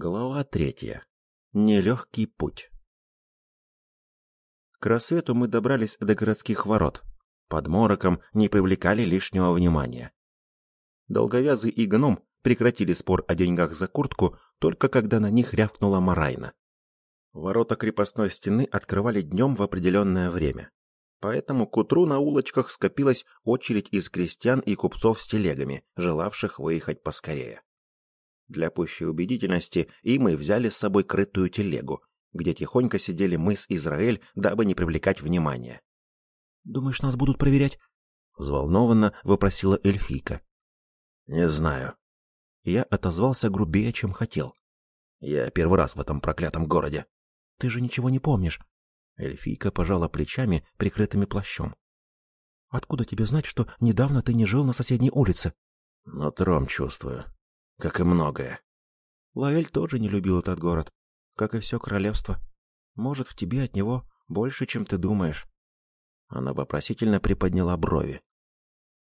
Глава третья. Нелегкий путь. К рассвету мы добрались до городских ворот. Под мороком не привлекали лишнего внимания. Долговязый и гном прекратили спор о деньгах за куртку, только когда на них рявкнула Марайна. Ворота крепостной стены открывали днем в определенное время. Поэтому к утру на улочках скопилась очередь из крестьян и купцов с телегами, желавших выехать поскорее. Для пущей убедительности и мы взяли с собой крытую телегу, где тихонько сидели мы с Израиль, дабы не привлекать внимания. «Думаешь, нас будут проверять?» — взволнованно вопросила эльфийка. «Не знаю». Я отозвался грубее, чем хотел. «Я первый раз в этом проклятом городе». «Ты же ничего не помнишь?» Эльфийка пожала плечами, прикрытыми плащом. «Откуда тебе знать, что недавно ты не жил на соседней улице?» «Нутром чувствую как и многое. Лаэль тоже не любил этот город, как и все королевство. Может, в тебе от него больше, чем ты думаешь. Она вопросительно приподняла брови.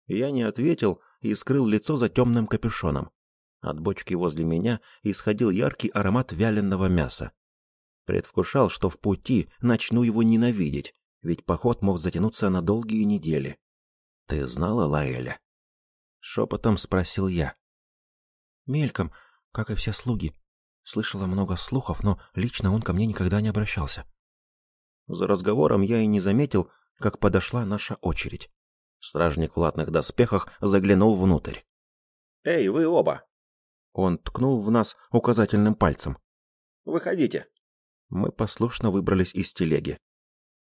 Я не ответил и скрыл лицо за темным капюшоном. От бочки возле меня исходил яркий аромат вяленого мяса. Предвкушал, что в пути начну его ненавидеть, ведь поход мог затянуться на долгие недели. «Ты знала Лаэля?» Шепотом спросил я. Мельком, как и все слуги. Слышала много слухов, но лично он ко мне никогда не обращался. За разговором я и не заметил, как подошла наша очередь. Стражник в латных доспехах заглянул внутрь. «Эй, вы оба!» Он ткнул в нас указательным пальцем. «Выходите!» Мы послушно выбрались из телеги.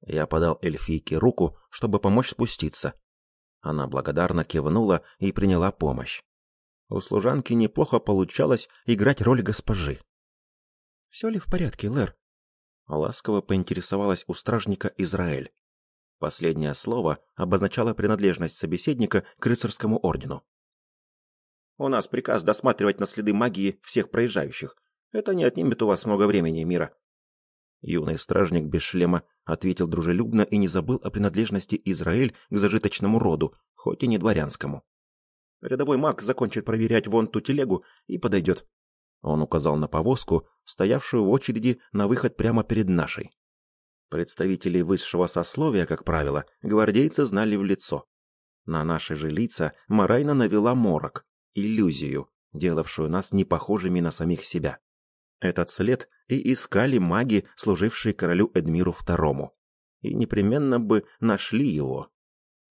Я подал эльфийке руку, чтобы помочь спуститься. Она благодарно кивнула и приняла помощь. У служанки неплохо получалось играть роль госпожи. «Все ли в порядке, Лэр?» Ласково поинтересовалась у стражника Израиль. Последнее слово обозначало принадлежность собеседника к рыцарскому ордену. «У нас приказ досматривать на следы магии всех проезжающих. Это не отнимет у вас много времени, Мира». Юный стражник без шлема ответил дружелюбно и не забыл о принадлежности Израиль к зажиточному роду, хоть и не дворянскому. Рядовой маг закончит проверять вон ту телегу и подойдет. Он указал на повозку, стоявшую в очереди на выход прямо перед нашей. Представителей высшего сословия, как правило, гвардейцы знали в лицо. На наши же лица Марайна навела морок, иллюзию, делавшую нас непохожими на самих себя. Этот след и искали маги, служившие королю Эдмиру II. И непременно бы нашли его,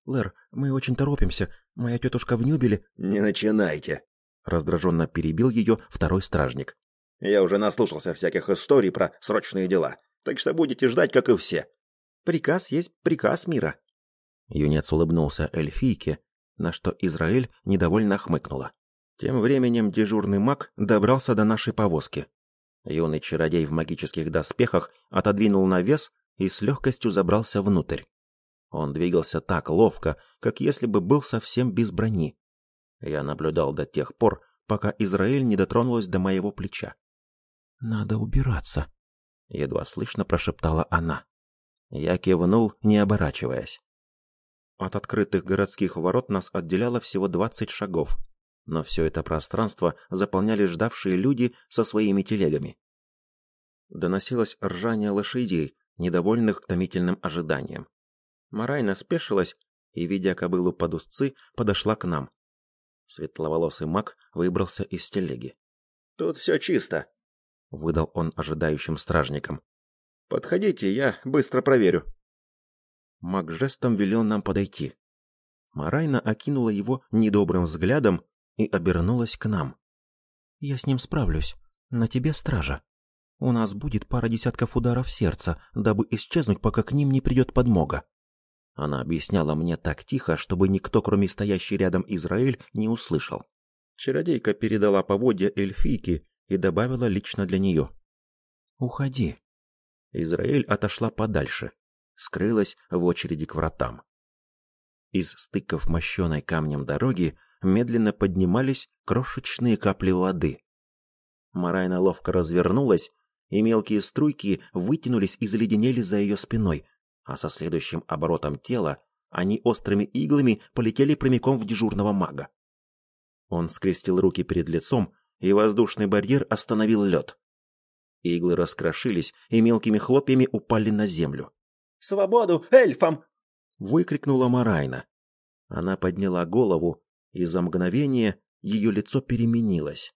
«Лэр, мы очень торопимся. Моя тетушка в Нюбеле...» «Не начинайте!» Раздраженно перебил ее второй стражник. «Я уже наслушался всяких историй про срочные дела, так что будете ждать, как и все. Приказ есть приказ мира». Юнец улыбнулся эльфийке, на что Израиль недовольно хмыкнула. Тем временем дежурный маг добрался до нашей повозки. Юный чародей в магических доспехах отодвинул навес и с легкостью забрался внутрь. Он двигался так ловко, как если бы был совсем без брони. Я наблюдал до тех пор, пока Израиль не дотронулась до моего плеча. «Надо убираться», — едва слышно прошептала она. Я кивнул, не оборачиваясь. От открытых городских ворот нас отделяло всего двадцать шагов, но все это пространство заполняли ждавшие люди со своими телегами. Доносилось ржание лошадей, недовольных томительным ожиданием. Марайна спешилась и, видя кобылу под узцы, подошла к нам. Светловолосый маг выбрался из телеги. «Тут все чисто», — выдал он ожидающим стражникам. «Подходите, я быстро проверю». Маг жестом велел нам подойти. Марайна окинула его недобрым взглядом и обернулась к нам. «Я с ним справлюсь. На тебе стража. У нас будет пара десятков ударов сердца, дабы исчезнуть, пока к ним не придет подмога. Она объясняла мне так тихо, чтобы никто, кроме стоящей рядом Израиль, не услышал. Чародейка передала поводья эльфийке и добавила лично для нее. «Уходи». Израиль отошла подальше, скрылась в очереди к вратам. Из стыков мощеной камнем дороги медленно поднимались крошечные капли воды. Марайна ловко развернулась, и мелкие струйки вытянулись и заледенели за ее спиной, а со следующим оборотом тела они острыми иглами полетели прямиком в дежурного мага. Он скрестил руки перед лицом, и воздушный барьер остановил лед, Иглы раскрошились и мелкими хлопьями упали на землю. «Свободу эльфам!» — выкрикнула Марайна. Она подняла голову, и за мгновение ее лицо переменилось.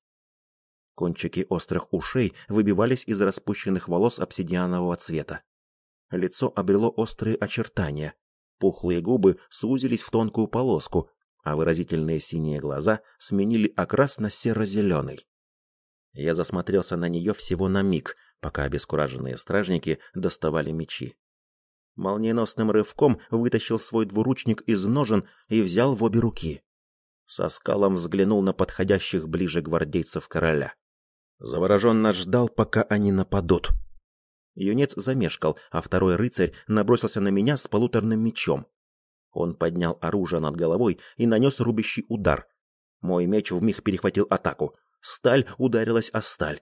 Кончики острых ушей выбивались из распущенных волос обсидианового цвета. Лицо обрело острые очертания. Пухлые губы сузились в тонкую полоску, а выразительные синие глаза сменили окрас на серо-зеленый. Я засмотрелся на нее всего на миг, пока обескураженные стражники доставали мечи. Молниеносным рывком вытащил свой двуручник из ножен и взял в обе руки. Со скалом взглянул на подходящих ближе гвардейцев короля. Завороженно ждал, пока они нападут. Юнец замешкал, а второй рыцарь набросился на меня с полуторным мечом. Он поднял оружие над головой и нанес рубящий удар. Мой меч вмиг перехватил атаку. Сталь ударилась о сталь.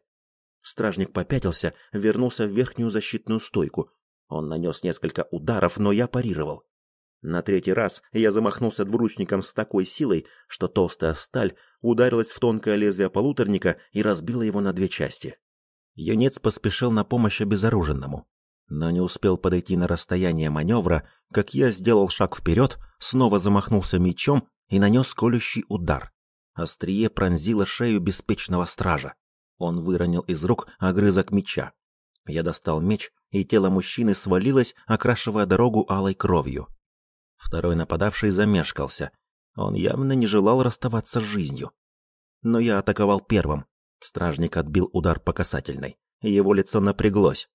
Стражник попятился, вернулся в верхнюю защитную стойку. Он нанес несколько ударов, но я парировал. На третий раз я замахнулся двуручником с такой силой, что толстая сталь ударилась в тонкое лезвие полуторника и разбила его на две части. Юнец поспешил на помощь обезоруженному, но не успел подойти на расстояние маневра, как я сделал шаг вперед, снова замахнулся мечом и нанес колющий удар. Острие пронзило шею беспечного стража. Он выронил из рук огрызок меча. Я достал меч, и тело мужчины свалилось, окрашивая дорогу алой кровью. Второй нападавший замешкался. Он явно не желал расставаться с жизнью. Но я атаковал первым. Стражник отбил удар по касательной. Его лицо напряглось.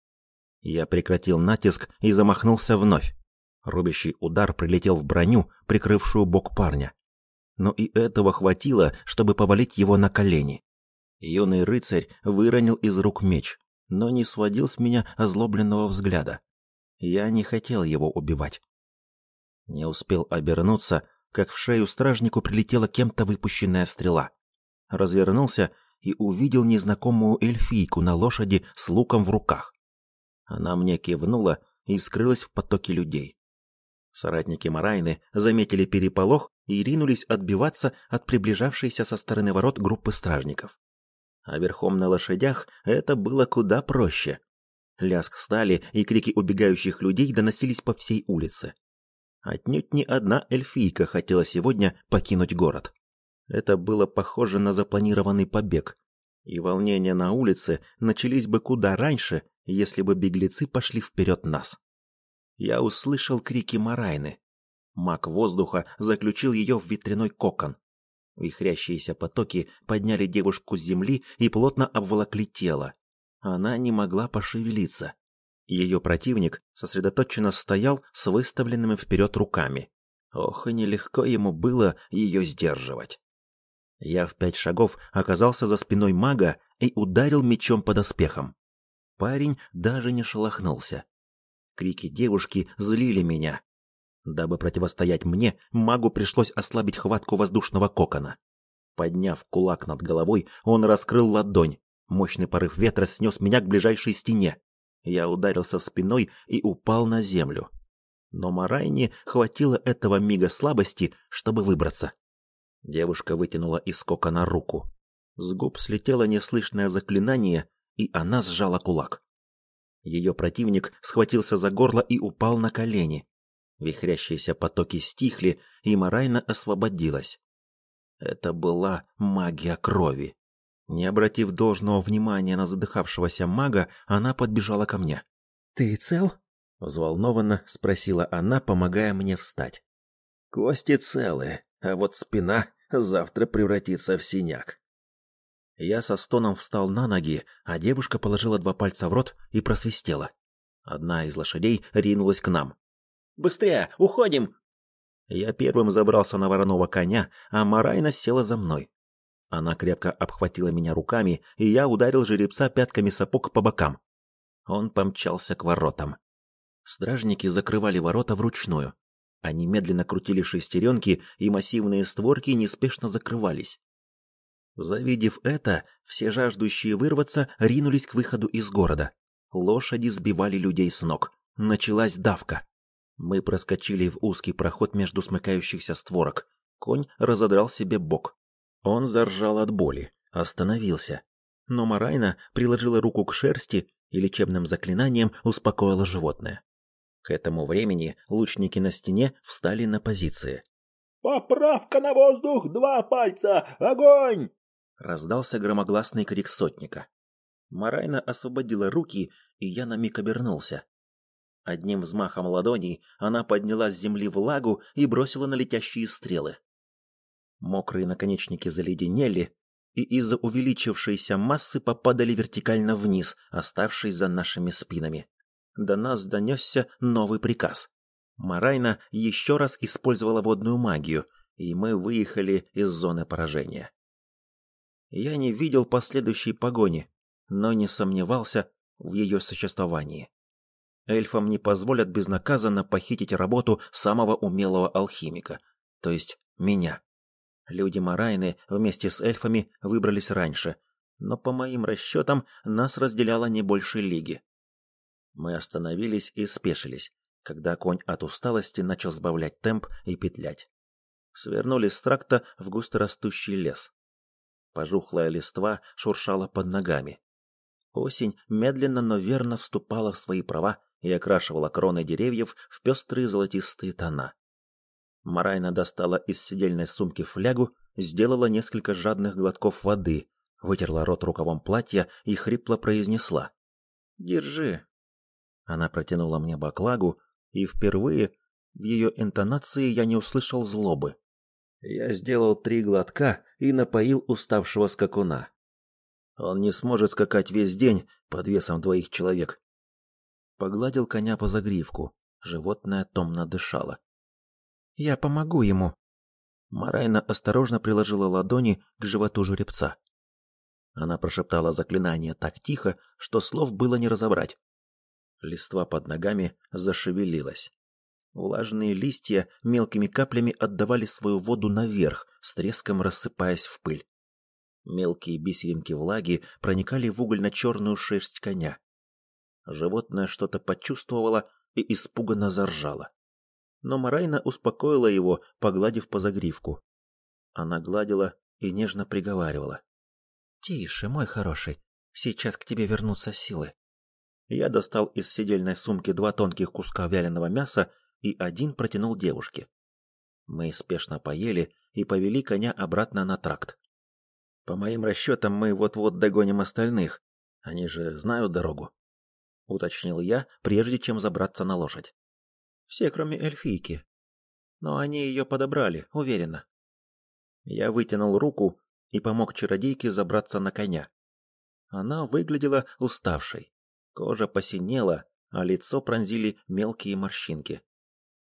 Я прекратил натиск и замахнулся вновь. Рубящий удар прилетел в броню, прикрывшую бок парня. Но и этого хватило, чтобы повалить его на колени. Юный рыцарь выронил из рук меч, но не сводил с меня озлобленного взгляда. Я не хотел его убивать. Не успел обернуться, как в шею стражнику прилетела кем-то выпущенная стрела. Развернулся и увидел незнакомую эльфийку на лошади с луком в руках. Она мне кивнула и скрылась в потоке людей. Соратники Марайны заметили переполох и ринулись отбиваться от приближавшейся со стороны ворот группы стражников. А верхом на лошадях это было куда проще. Лязг стали и крики убегающих людей доносились по всей улице. Отнюдь не одна эльфийка хотела сегодня покинуть город. Это было похоже на запланированный побег. И волнения на улице начались бы куда раньше, если бы беглецы пошли вперед нас. Я услышал крики Марайны. Маг воздуха заключил ее в ветряной кокон. Вихрящиеся потоки подняли девушку с земли и плотно обволокли тело. Она не могла пошевелиться. Ее противник сосредоточенно стоял с выставленными вперед руками. Ох, и нелегко ему было ее сдерживать. Я в пять шагов оказался за спиной мага и ударил мечом по доспехам. Парень даже не шелохнулся. Крики девушки злили меня. Дабы противостоять мне, магу пришлось ослабить хватку воздушного кокона. Подняв кулак над головой, он раскрыл ладонь. Мощный порыв ветра снес меня к ближайшей стене. Я ударился спиной и упал на землю. Но Марайне хватило этого мига слабости, чтобы выбраться. Девушка вытянула из кокона руку. С губ слетело неслышное заклинание, и она сжала кулак. Ее противник схватился за горло и упал на колени. Вихрящиеся потоки стихли, и Марайна освободилась. Это была магия крови. Не обратив должного внимания на задыхавшегося мага, она подбежала ко мне. «Ты цел?» — взволнованно спросила она, помогая мне встать. «Кости целые, а вот спина завтра превратится в синяк». Я со стоном встал на ноги, а девушка положила два пальца в рот и просвистела. Одна из лошадей ринулась к нам. «Быстрее, уходим!» Я первым забрался на вороного коня, а Марайна села за мной. Она крепко обхватила меня руками, и я ударил жеребца пятками сапог по бокам. Он помчался к воротам. Стражники закрывали ворота вручную. Они медленно крутили шестеренки, и массивные створки неспешно закрывались. Завидев это, все жаждущие вырваться ринулись к выходу из города. Лошади сбивали людей с ног. Началась давка. Мы проскочили в узкий проход между смыкающихся створок. Конь разодрал себе бок. Он заржал от боли, остановился. но Марайна приложила руку к шерсти и лечебным заклинанием успокоила животное. К этому времени лучники на стене встали на позиции. «Поправка на воздух! Два пальца! Огонь!» Раздался громогласный крик сотника. Марайна освободила руки, и я на миг обернулся. Одним взмахом ладоней она подняла с земли влагу и бросила на летящие стрелы. Мокрые наконечники заледенели, и из-за увеличившейся массы попадали вертикально вниз, оставшись за нашими спинами. До нас донесся новый приказ. Марайна еще раз использовала водную магию, и мы выехали из зоны поражения. Я не видел последующей погони, но не сомневался в ее существовании. Эльфам не позволят безнаказанно похитить работу самого умелого алхимика, то есть меня. Люди Марайны вместе с эльфами выбрались раньше, но по моим расчетам нас разделяло не больше лиги. Мы остановились и спешились, когда конь от усталости начал сбавлять темп и петлять. Свернули с тракта в густорастущий лес. Пожухлая листва шуршала под ногами. Осень медленно, но верно вступала в свои права и окрашивала кроны деревьев в пестрые золотистые тона. Марайна достала из сидельной сумки флягу, сделала несколько жадных глотков воды, вытерла рот рукавом платья и хрипло произнесла. «Держи». Она протянула мне баклагу, и впервые в ее интонации я не услышал злобы. Я сделал три глотка и напоил уставшего скакуна. Он не сможет скакать весь день под весом двоих человек. Погладил коня по загривку. Животное томно дышало. Я помогу ему. Марайна осторожно приложила ладони к животу жеребца. Она прошептала заклинание так тихо, что слов было не разобрать. Листва под ногами зашевелилась. Влажные листья мелкими каплями отдавали свою воду наверх, с треском рассыпаясь в пыль. Мелкие бисеринки влаги проникали в угольно-черную шерсть коня. Животное что-то почувствовало и испуганно заржало. Но Марайна успокоила его, погладив по загривку. Она гладила и нежно приговаривала. «Тише, мой хороший, сейчас к тебе вернутся силы». Я достал из сидельной сумки два тонких куска вяленого мяса и один протянул девушке. Мы спешно поели и повели коня обратно на тракт. По моим расчетам, мы вот-вот догоним остальных. Они же знают дорогу, уточнил я, прежде чем забраться на лошадь. Все, кроме эльфийки. Но они ее подобрали, уверенно. Я вытянул руку и помог чародейке забраться на коня. Она выглядела уставшей. Кожа посинела, а лицо пронзили мелкие морщинки.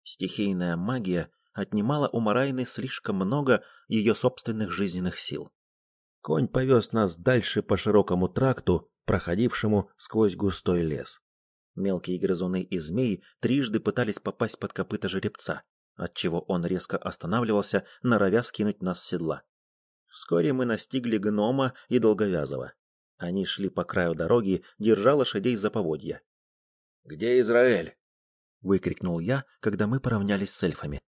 Стихийная магия отнимала у Марайны слишком много ее собственных жизненных сил. Конь повез нас дальше по широкому тракту, проходившему сквозь густой лес. Мелкие грызуны и змеи трижды пытались попасть под копыта жеребца, отчего он резко останавливался, норовя скинуть нас с седла. Вскоре мы настигли гнома и долговязого. Они шли по краю дороги, держа лошадей за поводья. «Где Израиль?» выкрикнул я, когда мы поравнялись с эльфами.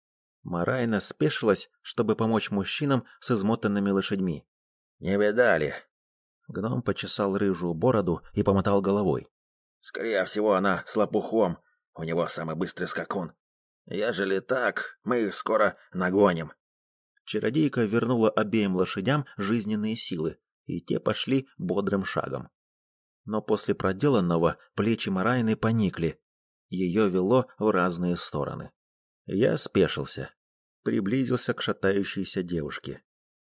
Марайна спешилась, чтобы помочь мужчинам с измотанными лошадьми. Не видали. Гном почесал рыжую бороду и помотал головой. Скорее всего, она с лопухом. У него самый быстрый скакун. Ежели так, мы их скоро нагоним. Чародейка вернула обеим лошадям жизненные силы, и те пошли бодрым шагом. Но после проделанного плечи Марайны поникли, ее вело в разные стороны. Я спешился, приблизился к шатающейся девушке,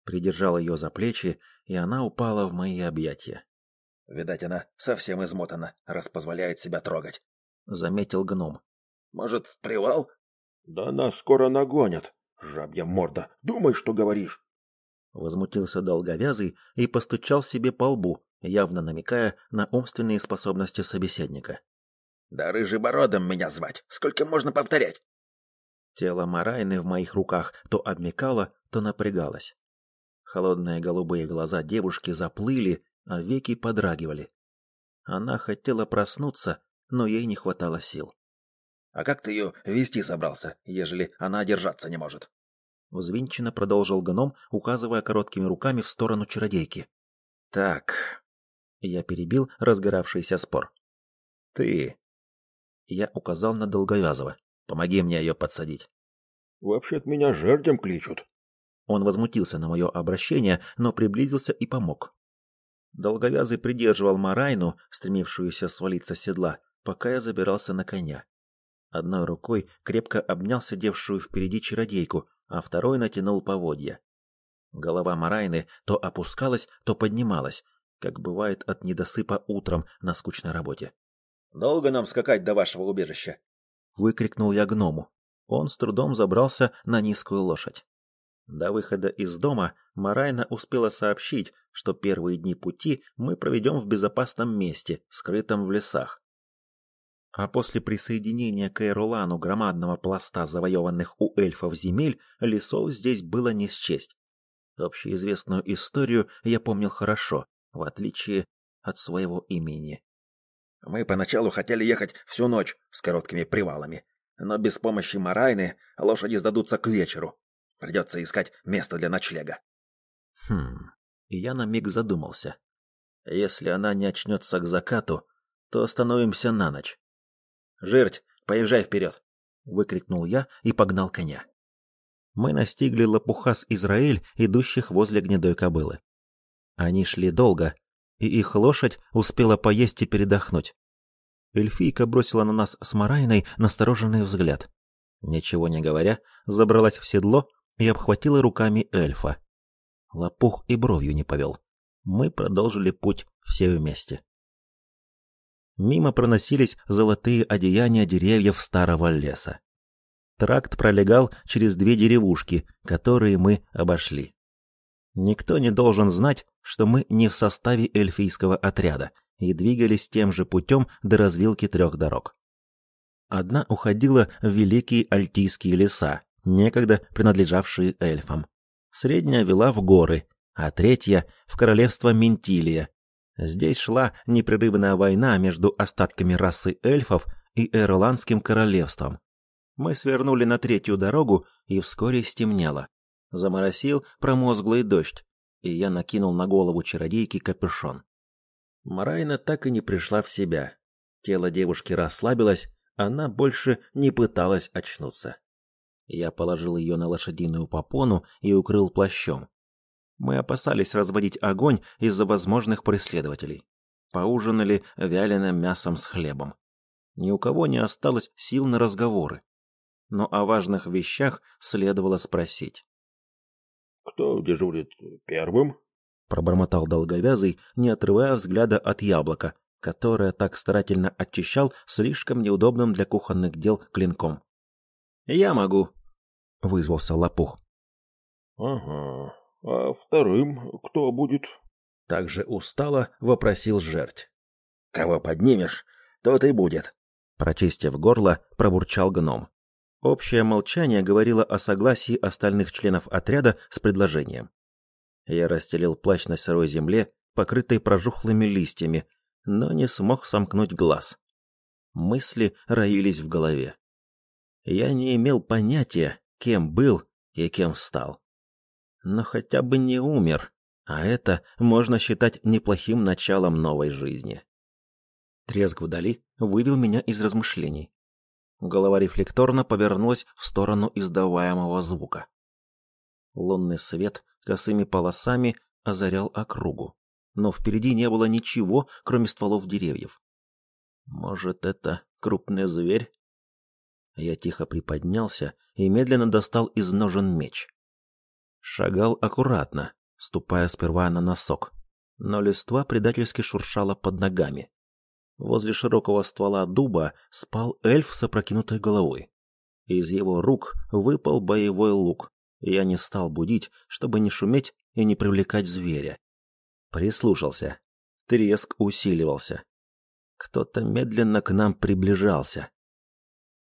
придержал ее за плечи, и она упала в мои объятия. Видать, она совсем измотана, раз позволяет себя трогать, заметил гном. Может, в привал? Да нас скоро нагонят. Жабья морда, думай, что говоришь. Возмутился долговязый и постучал себе по лбу, явно намекая на умственные способности собеседника. Да рыжебородом меня звать. Сколько можно повторять? Тело Марайны в моих руках то обмякало, то напрягалось. Холодные голубые глаза девушки заплыли, а веки подрагивали. Она хотела проснуться, но ей не хватало сил. А как ты ее вести собрался, ежели она держаться не может? Взвинченно продолжил гном, указывая короткими руками в сторону чародейки. Так, Я перебил разгоравшийся спор. Ты. Я указал на Долговязова. Помоги мне ее подсадить. Вообще-то меня жердем кличут. Он возмутился на мое обращение, но приблизился и помог. Долговязый придерживал Марайну, стремившуюся свалиться с седла, пока я забирался на коня. Одной рукой крепко обнял сидевшую впереди чародейку, а второй натянул поводья. Голова Марайны то опускалась, то поднималась, как бывает от недосыпа утром на скучной работе. «Долго нам скакать до вашего убежища?» — выкрикнул я гному. Он с трудом забрался на низкую лошадь. До выхода из дома Марайна успела сообщить, что первые дни пути мы проведем в безопасном месте, скрытом в лесах. А после присоединения к Эрулану громадного пласта завоеванных у эльфов земель, лесов здесь было не счесть. Общеизвестную историю я помнил хорошо, в отличие от своего имени. Мы поначалу хотели ехать всю ночь с короткими привалами, но без помощи Марайны лошади сдадутся к вечеру. Придется искать место для ночлега. Хм, я на миг задумался. Если она не очнется к закату, то остановимся на ночь. «Жирть, поезжай вперед!» — выкрикнул я и погнал коня. Мы настигли лопухас Израиль, идущих возле гнедой кобылы. Они шли долго, и их лошадь успела поесть и передохнуть. Эльфийка бросила на нас с Марайной настороженный взгляд. Ничего не говоря, забралась в седло и обхватила руками эльфа. Лопух и бровью не повел. Мы продолжили путь все вместе. Мимо проносились золотые одеяния деревьев старого леса. Тракт пролегал через две деревушки, которые мы обошли. Никто не должен знать, что мы не в составе эльфийского отряда и двигались тем же путем до развилки трех дорог. Одна уходила в великие альтийские леса, некогда принадлежавшие эльфам. Средняя вела в горы, а третья — в королевство Ментилия. Здесь шла непрерывная война между остатками расы эльфов и Эрландским королевством. Мы свернули на третью дорогу, и вскоре стемнело. Заморосил промозглый дождь, и я накинул на голову чародейки капюшон. Марайна так и не пришла в себя. Тело девушки расслабилось, она больше не пыталась очнуться. Я положил ее на лошадиную попону и укрыл плащом. Мы опасались разводить огонь из-за возможных преследователей. Поужинали вяленым мясом с хлебом. Ни у кого не осталось сил на разговоры. Но о важных вещах следовало спросить. «Кто дежурит первым?» Пробормотал долговязый, не отрывая взгляда от яблока, которое так старательно очищал слишком неудобным для кухонных дел клинком. «Я могу», — вызвался лопух. «Ага, а вторым кто будет?» Также устало вопросил жерть. «Кого поднимешь, тот и будет», — прочистив горло, пробурчал гном. Общее молчание говорило о согласии остальных членов отряда с предложением. Я расстелил плащ на сырой земле, покрытой прожухлыми листьями, но не смог сомкнуть глаз. Мысли роились в голове. Я не имел понятия, кем был и кем стал. Но хотя бы не умер, а это можно считать неплохим началом новой жизни. Треск вдали вывел меня из размышлений. Голова рефлекторно повернулась в сторону издаваемого звука. Лунный свет косыми полосами озарял округу, но впереди не было ничего, кроме стволов деревьев. Может, это крупный зверь я тихо приподнялся и медленно достал из ножен меч. Шагал аккуратно, ступая сперва на носок, но листва предательски шуршала под ногами. Возле широкого ствола дуба спал эльф с опрокинутой головой. Из его рук выпал боевой лук. Я не стал будить, чтобы не шуметь и не привлекать зверя. Прислушался. Треск усиливался. Кто-то медленно к нам приближался.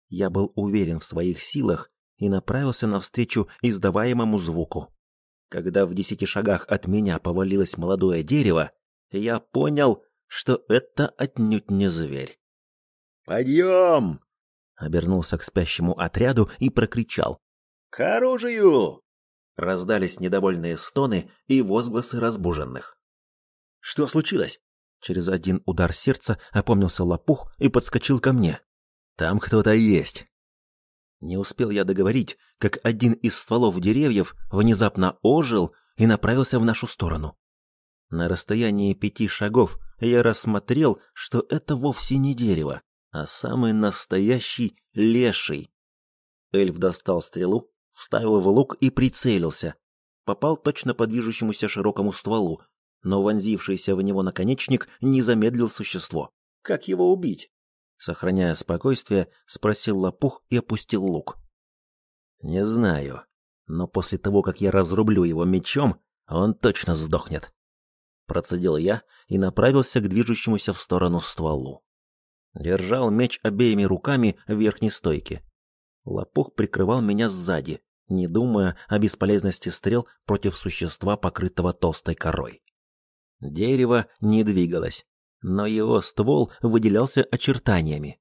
Я был уверен в своих силах и направился навстречу издаваемому звуку. Когда в десяти шагах от меня повалилось молодое дерево, я понял, что это отнюдь не зверь. «Подъем!» — обернулся к спящему отряду и прокричал. «К оружию!» Раздались недовольные стоны и возгласы разбуженных. «Что случилось?» Через один удар сердца опомнился лопух и подскочил ко мне. «Там кто-то есть!» Не успел я договорить, как один из стволов деревьев внезапно ожил и направился в нашу сторону. На расстоянии пяти шагов я рассмотрел, что это вовсе не дерево, а самый настоящий леший. Эльф достал стрелу, вставил в лук и прицелился. Попал точно по движущемуся широкому стволу, но вонзившийся в него наконечник не замедлил существо. Как его убить? Сохраняя спокойствие, спросил лопух и опустил лук. Не знаю, но после того, как я разрублю его мечом, он точно сдохнет. Процедил я и направился к движущемуся в сторону стволу. Держал меч обеими руками в верхней стойке. Лопух прикрывал меня сзади, не думая о бесполезности стрел против существа, покрытого толстой корой. Дерево не двигалось, но его ствол выделялся очертаниями.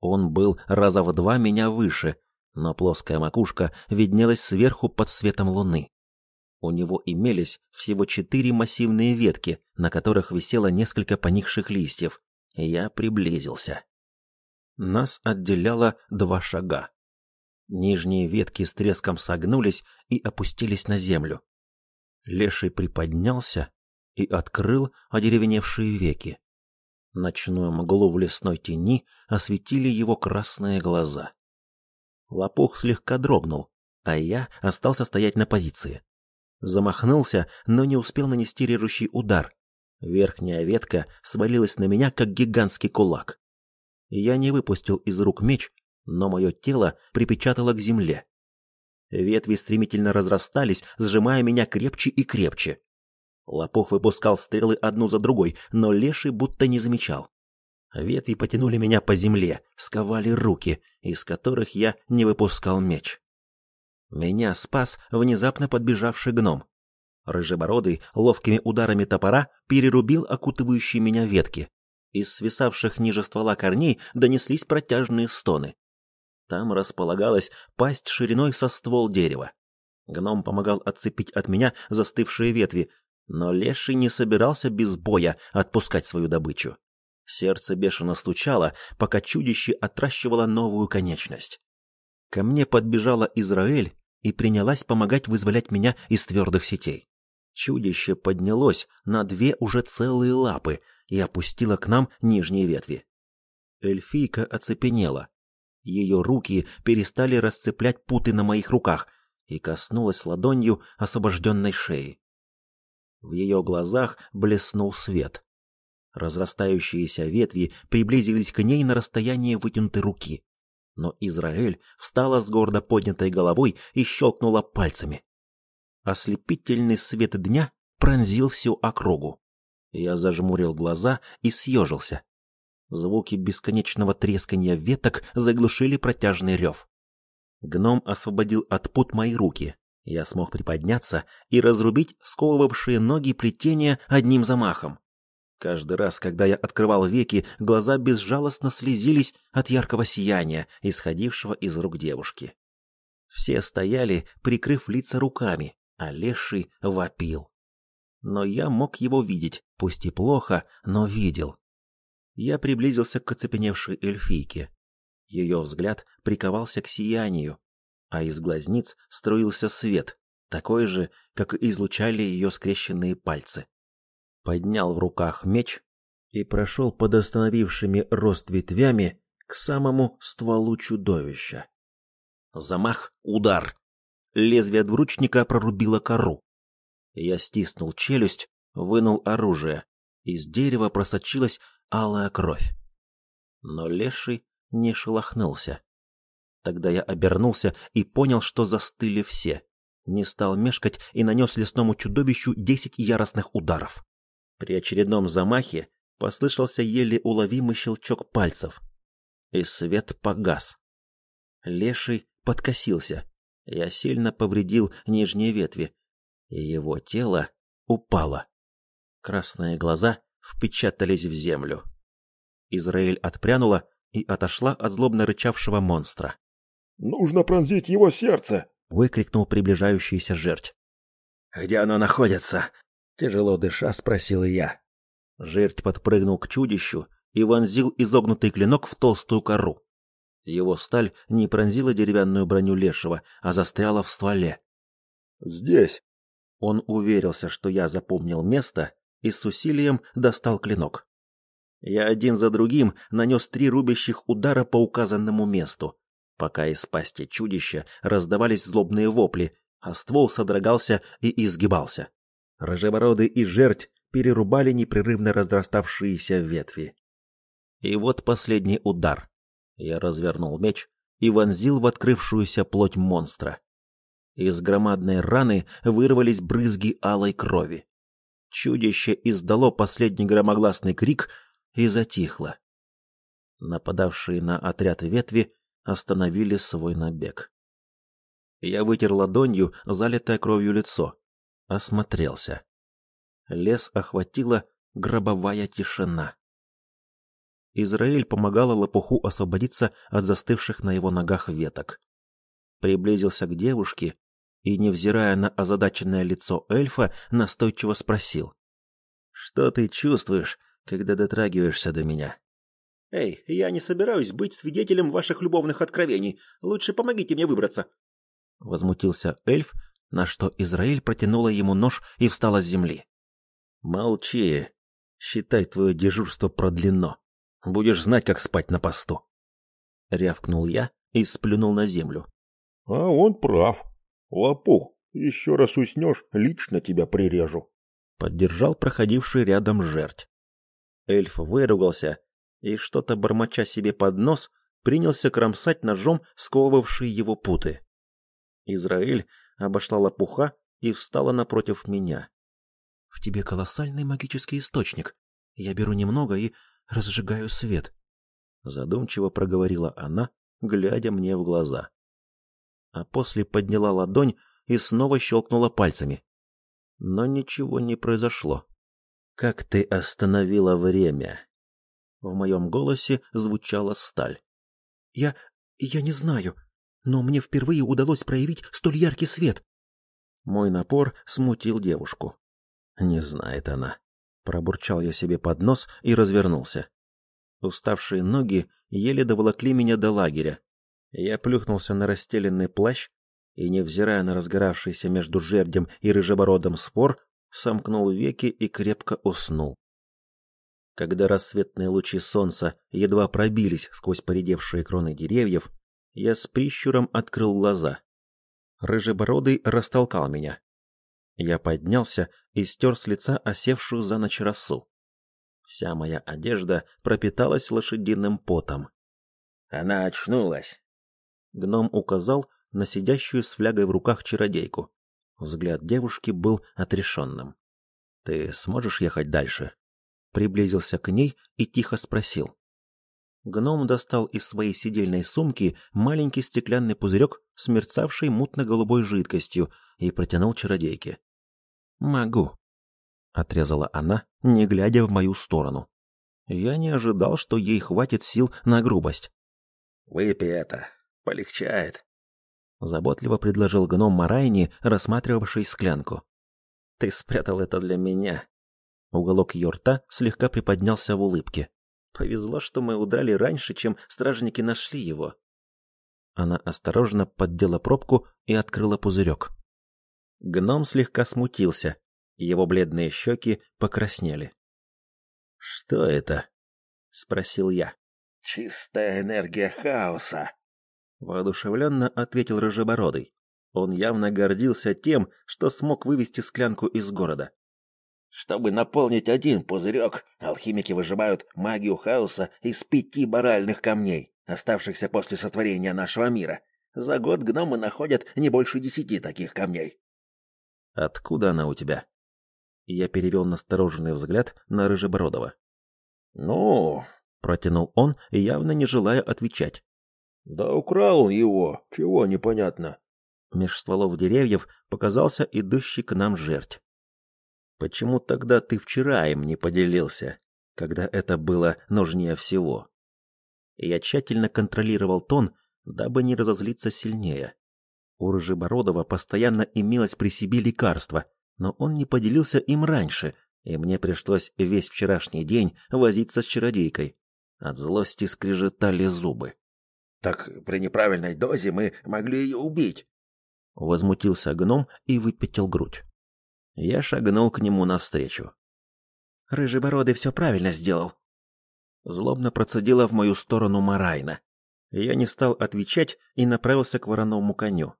Он был раза в два меня выше, но плоская макушка виднелась сверху под светом луны. У него имелись всего четыре массивные ветки, на которых висело несколько поникших листьев. Я приблизился. Нас отделяло два шага. Нижние ветки с треском согнулись и опустились на землю. Леший приподнялся и открыл одеревеневшие веки. Ночную мглу в лесной тени осветили его красные глаза. Лопух слегка дрогнул, а я остался стоять на позиции. Замахнулся, но не успел нанести режущий удар. Верхняя ветка свалилась на меня, как гигантский кулак. Я не выпустил из рук меч, но мое тело припечатало к земле. Ветви стремительно разрастались, сжимая меня крепче и крепче. Лопух выпускал стрелы одну за другой, но леший будто не замечал. Ветви потянули меня по земле, сковали руки, из которых я не выпускал меч. Меня спас внезапно подбежавший гном. Рыжебородый ловкими ударами топора перерубил окутывающие меня ветки. Из свисавших ниже ствола корней донеслись протяжные стоны. Там располагалась пасть шириной со ствол дерева. Гном помогал отцепить от меня застывшие ветви, но леший не собирался без боя отпускать свою добычу. Сердце бешено стучало, пока чудище отращивало новую конечность. Ко мне подбежала Израиль и принялась помогать вызволять меня из твердых сетей. Чудище поднялось на две уже целые лапы и опустило к нам нижние ветви. Эльфийка оцепенела. Ее руки перестали расцеплять путы на моих руках и коснулась ладонью освобожденной шеи. В ее глазах блеснул свет. Разрастающиеся ветви приблизились к ней на расстояние вытянутой руки. Но Израиль встала с гордо поднятой головой и щелкнула пальцами. Ослепительный свет дня пронзил всю округу. Я зажмурил глаза и съежился. Звуки бесконечного тресканья веток заглушили протяжный рев. Гном освободил от пут мои руки. Я смог приподняться и разрубить сковывавшие ноги плетения одним замахом. Каждый раз, когда я открывал веки, глаза безжалостно слезились от яркого сияния, исходившего из рук девушки. Все стояли, прикрыв лица руками, а леший вопил. Но я мог его видеть, пусть и плохо, но видел. Я приблизился к оцепеневшей эльфийке. Ее взгляд приковался к сиянию, а из глазниц струился свет, такой же, как излучали ее скрещенные пальцы. Поднял в руках меч и прошел под остановившими рост ветвями к самому стволу чудовища. Замах, удар. Лезвие двуручника прорубило кору. Я стиснул челюсть, вынул оружие. Из дерева просочилась алая кровь. Но леший не шелохнулся. Тогда я обернулся и понял, что застыли все. Не стал мешкать и нанес лесному чудовищу десять яростных ударов. При очередном замахе послышался еле уловимый щелчок пальцев, и свет погас. Леший подкосился. Я сильно повредил нижние ветви, и его тело упало. Красные глаза впечатались в землю. Израиль отпрянула и отошла от злобно рычавшего монстра. Нужно пронзить его сердце, выкрикнул приближающийся жерть. Где оно находится? тяжело дыша спросил я. Жерть подпрыгнул к чудищу и вонзил изогнутый клинок в толстую кору. Его сталь не пронзила деревянную броню лешего, а застряла в стволе. «Здесь!» Он уверился, что я запомнил место, и с усилием достал клинок. Я один за другим нанес три рубящих удара по указанному месту, пока из пасти чудища раздавались злобные вопли, а ствол содрогался и изгибался. Рыжебородый и жерть перерубали непрерывно разраставшиеся ветви. И вот последний удар. Я развернул меч и вонзил в открывшуюся плоть монстра. Из громадной раны вырвались брызги алой крови. Чудище издало последний громогласный крик и затихло. Нападавшие на отряд ветви остановили свой набег. Я вытер ладонью залитое кровью лицо, осмотрелся. Лес охватила гробовая тишина. Израиль помогала лопуху освободиться от застывших на его ногах веток. Приблизился к девушке и, невзирая на озадаченное лицо эльфа, настойчиво спросил. «Что ты чувствуешь, когда дотрагиваешься до меня?» «Эй, я не собираюсь быть свидетелем ваших любовных откровений. Лучше помогите мне выбраться». Возмутился эльф, на что Израиль протянула ему нож и встала с земли. «Молчи. Считай твое дежурство продлено. Будешь знать, как спать на посту. Рявкнул я и сплюнул на землю. А он прав. Лопух, еще раз уснешь, лично тебя прирежу. Поддержал проходивший рядом жерть. Эльф выругался и, что-то бормоча себе под нос, принялся кромсать ножом сковывавшие его путы. Израиль обошла лопуха и встала напротив меня. — В тебе колоссальный магический источник. Я беру немного и разжигаю свет. Задумчиво проговорила она, глядя мне в глаза. А после подняла ладонь и снова щелкнула пальцами. Но ничего не произошло. «Как ты остановила время?» В моем голосе звучала сталь. «Я... я не знаю, но мне впервые удалось проявить столь яркий свет». Мой напор смутил девушку. Не знает она. Пробурчал я себе под нос и развернулся. Уставшие ноги еле доволокли меня до лагеря. Я плюхнулся на расстеленный плащ и, невзирая на разгоравшийся между жердем и рыжебородом спор, сомкнул веки и крепко уснул. Когда рассветные лучи солнца едва пробились сквозь поредевшие кроны деревьев, я с прищуром открыл глаза. Рыжебородый растолкал меня. Я поднялся и стер с лица осевшую за ночь росу. Вся моя одежда пропиталась лошадиным потом. Она очнулась. Гном указал на сидящую с флягой в руках чародейку. Взгляд девушки был отрешенным. «Ты сможешь ехать дальше?» Приблизился к ней и тихо спросил. Гном достал из своей сидельной сумки маленький стеклянный пузырек с мерцавшей мутно-голубой жидкостью и протянул чародейке. «Могу», — отрезала она, не глядя в мою сторону. Я не ожидал, что ей хватит сил на грубость. «Выпей это, полегчает», — заботливо предложил гном Марайни, рассматривавший склянку. «Ты спрятал это для меня». Уголок ее рта слегка приподнялся в улыбке. Повезло, что мы удрали раньше, чем стражники нашли его. Она осторожно поддела пробку и открыла пузырек. Гном слегка смутился, его бледные щеки покраснели. «Что это?» — спросил я. «Чистая энергия хаоса», — воодушевленно ответил Рыжебородый. Он явно гордился тем, что смог вывести склянку из города. Чтобы наполнить один пузырек, алхимики выжимают магию хаоса из пяти баральных камней, оставшихся после сотворения нашего мира. За год гномы находят не больше десяти таких камней. Откуда она у тебя? Я перевел настороженный взгляд на Рыжебородова. Ну, протянул он, явно не желая отвечать. Да украл он его, чего непонятно. Меж стволов деревьев показался идущий к нам жерть. Почему тогда ты вчера им не поделился, когда это было нужнее всего? Я тщательно контролировал тон, дабы не разозлиться сильнее. У Рыжебородова постоянно имелось при себе лекарство, но он не поделился им раньше, и мне пришлось весь вчерашний день возиться с чародейкой. От злости скрежетали зубы. Так при неправильной дозе мы могли ее убить. Возмутился гном и выпятил грудь. Я шагнул к нему навстречу. Рыжебородый все правильно сделал. Злобно процедила в мою сторону Марайна. Я не стал отвечать и направился к вороному коню.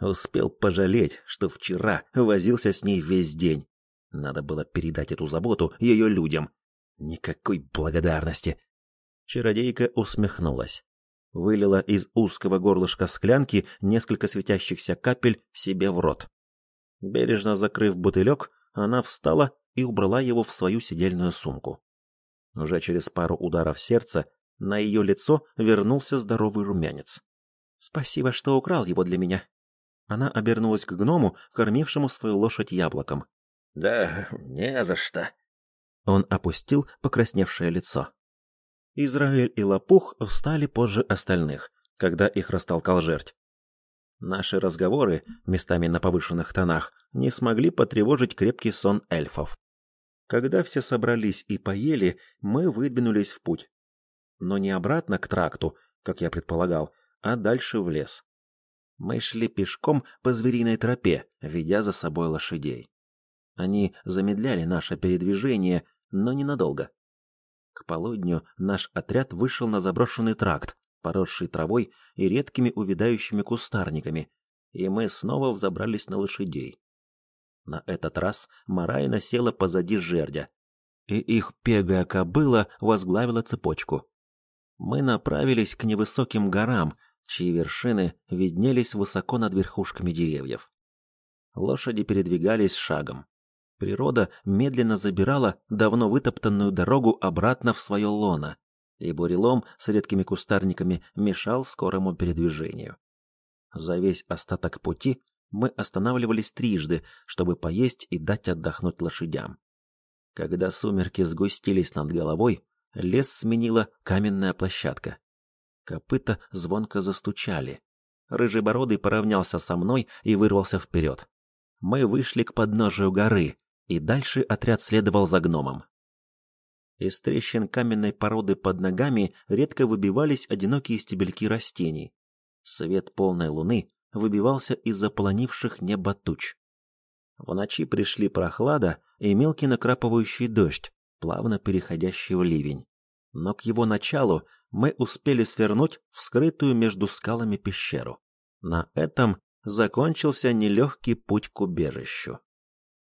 Успел пожалеть, что вчера возился с ней весь день. Надо было передать эту заботу ее людям. Никакой благодарности. Чародейка усмехнулась. Вылила из узкого горлышка склянки несколько светящихся капель себе в рот. Бережно закрыв бутылек, она встала и убрала его в свою сидельную сумку. Уже через пару ударов сердца на ее лицо вернулся здоровый румянец. «Спасибо, что украл его для меня». Она обернулась к гному, кормившему свою лошадь яблоком. «Да не за что». Он опустил покрасневшее лицо. Израиль и Лопух встали позже остальных, когда их растолкал жерть. Наши разговоры, местами на повышенных тонах, не смогли потревожить крепкий сон эльфов. Когда все собрались и поели, мы выдвинулись в путь. Но не обратно к тракту, как я предполагал, а дальше в лес. Мы шли пешком по звериной тропе, ведя за собой лошадей. Они замедляли наше передвижение, но ненадолго. К полудню наш отряд вышел на заброшенный тракт, поросший травой и редкими увядающими кустарниками, и мы снова взобрались на лошадей. На этот раз Марайна села позади жердя, и их пегая кобыла возглавила цепочку. Мы направились к невысоким горам, чьи вершины виднелись высоко над верхушками деревьев. Лошади передвигались шагом. Природа медленно забирала давно вытоптанную дорогу обратно в свое лоно, и бурелом с редкими кустарниками мешал скорому передвижению. За весь остаток пути мы останавливались трижды, чтобы поесть и дать отдохнуть лошадям. Когда сумерки сгустились над головой, лес сменила каменная площадка. Копыта звонко застучали. Рыжебородый поравнялся со мной и вырвался вперед. Мы вышли к подножию горы, и дальше отряд следовал за гномом. Из трещин каменной породы под ногами редко выбивались одинокие стебельки растений. Свет полной луны выбивался из заполонивших небо туч. В ночи пришли прохлада и мелкий накрапывающий дождь, плавно переходящий в ливень. Но к его началу мы успели свернуть в скрытую между скалами пещеру. На этом закончился нелегкий путь к убежищу.